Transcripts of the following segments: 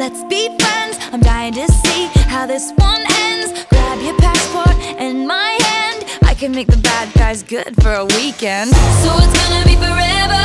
Let's be friends. I'm dying to see how this one ends. Grab your passport and my hand. I can make the bad guys good for a weekend. So it's gonna be forever,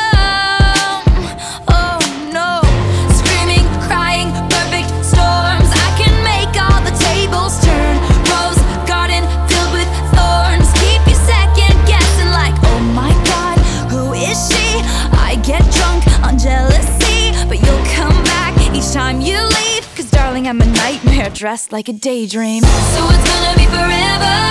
Drunk on jealousy, but you'll come back each time you leave. Cause darling, I'm a nightmare dressed like a daydream. So it's gonna be forever,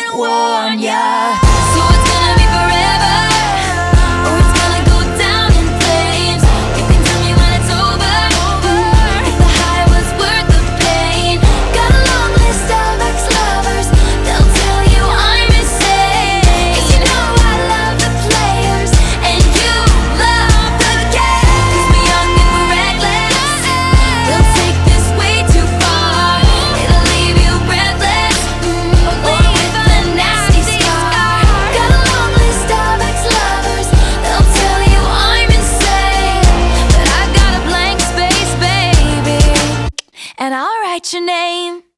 your name?